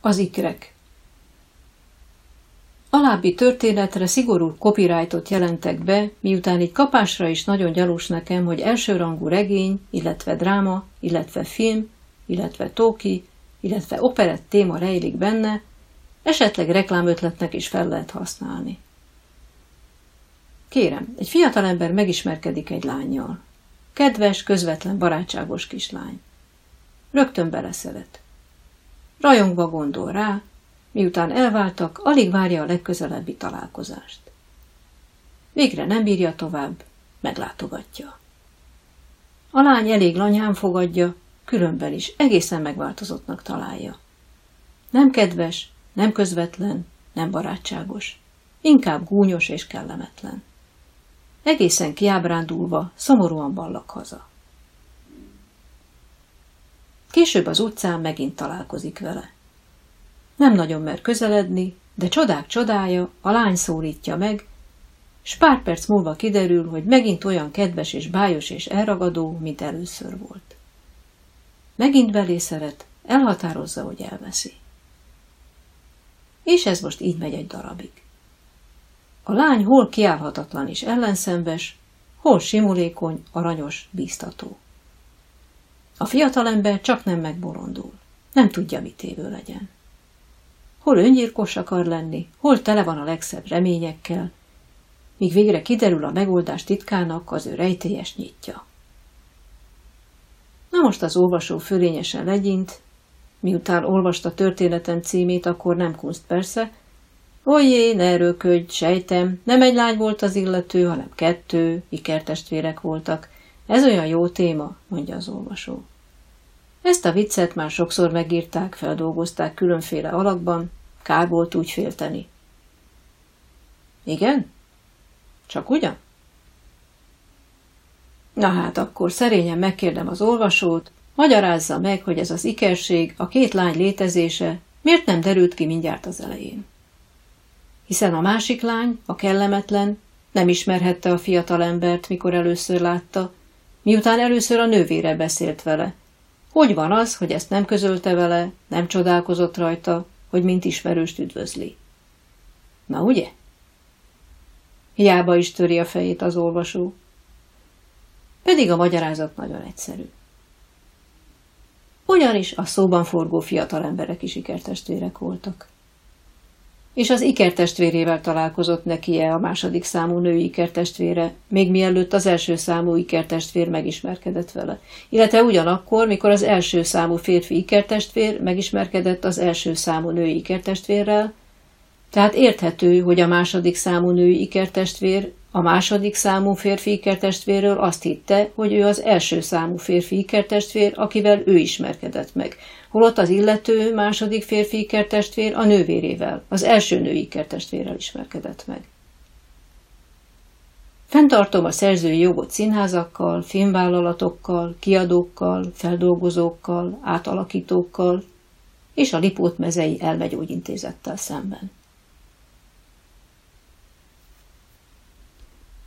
Az ikrek Alábbi történetre szigorú copyrightot jelentek be, miután így kapásra is nagyon gyalús nekem, hogy elsőrangú regény, illetve dráma, illetve film, illetve tóki, illetve operett téma rejlik benne, esetleg reklámötletnek is fel lehet használni. Kérem, egy fiatalember megismerkedik egy lányjal. Kedves, közvetlen, barátságos kislány. Rögtön beleszeret. Rajongva gondol rá, miután elváltak, alig várja a legközelebbi találkozást. Végre nem bírja tovább, meglátogatja. A lány elég lanyán fogadja, különben is egészen megváltozottnak találja. Nem kedves, nem közvetlen, nem barátságos, inkább gúnyos és kellemetlen. Egészen kiábrándulva, szomorúan ballak haza. Később az utcán megint találkozik vele. Nem nagyon mer közeledni, de csodák csodája, a lány szólítja meg, s pár perc múlva kiderül, hogy megint olyan kedves és bájos és elragadó, mint először volt. Megint belé szeret, elhatározza, hogy elveszi. És ez most így megy egy darabig. A lány hol kiállhatatlan és ellenszembes, hol simulékony, aranyos, bíztató. A fiatalember csak nem megbolondul, nem tudja, mit évő legyen. Hol öngyilkos akar lenni, hol tele van a legszebb reményekkel, míg végre kiderül a megoldás titkának az ő rejtélyes nyitja. Na most az olvasó fölényesen legyint, miután olvasta történetem címét, akkor nem kunst persze, Ojjé, ne erőködj, sejtem, nem egy lány volt az illető, hanem kettő, ikertestvérek voltak. Ez olyan jó téma, mondja az olvasó. Ezt a viccet már sokszor megírták, feldolgozták különféle alakban, kár volt úgy félteni. Igen? Csak ugyan? Na hát akkor szerényen megkérdem az olvasót, magyarázza meg, hogy ez az ikerség, a két lány létezése miért nem derült ki mindjárt az elején. Hiszen a másik lány, a kellemetlen, nem ismerhette a fiatal embert, mikor először látta, miután először a nővére beszélt vele. Hogy van az, hogy ezt nem közölte vele, nem csodálkozott rajta, hogy mint ismerőst üdvözli? Na ugye? Hiába is töri a fejét az olvasó. Pedig a magyarázat nagyon egyszerű. Ugyanis a szóban forgó fiatal emberek is ikertestvérek voltak. És az ikertestvérével találkozott neki-e a második számú női ikertestvére, még mielőtt az első számú ikertestvér megismerkedett vele. Illetve ugyanakkor, mikor az első számú férfi ikertestvér megismerkedett az első számú női ikertestvérrel, tehát érthető, hogy a második számú női ikertestvér a második számú férfi ikertestvérről azt hitte, hogy ő az első számú férfi ikertestvér, akivel ő ismerkedett meg, holott az illető második férfi ikertestvér a nővérével, az első női ikertestvérrel ismerkedett meg. Fentartom a szerzői jogot színházakkal, filmvállalatokkal, kiadókkal, feldolgozókkal, átalakítókkal és a Lipót mezei elmegyógyintézettel szemben.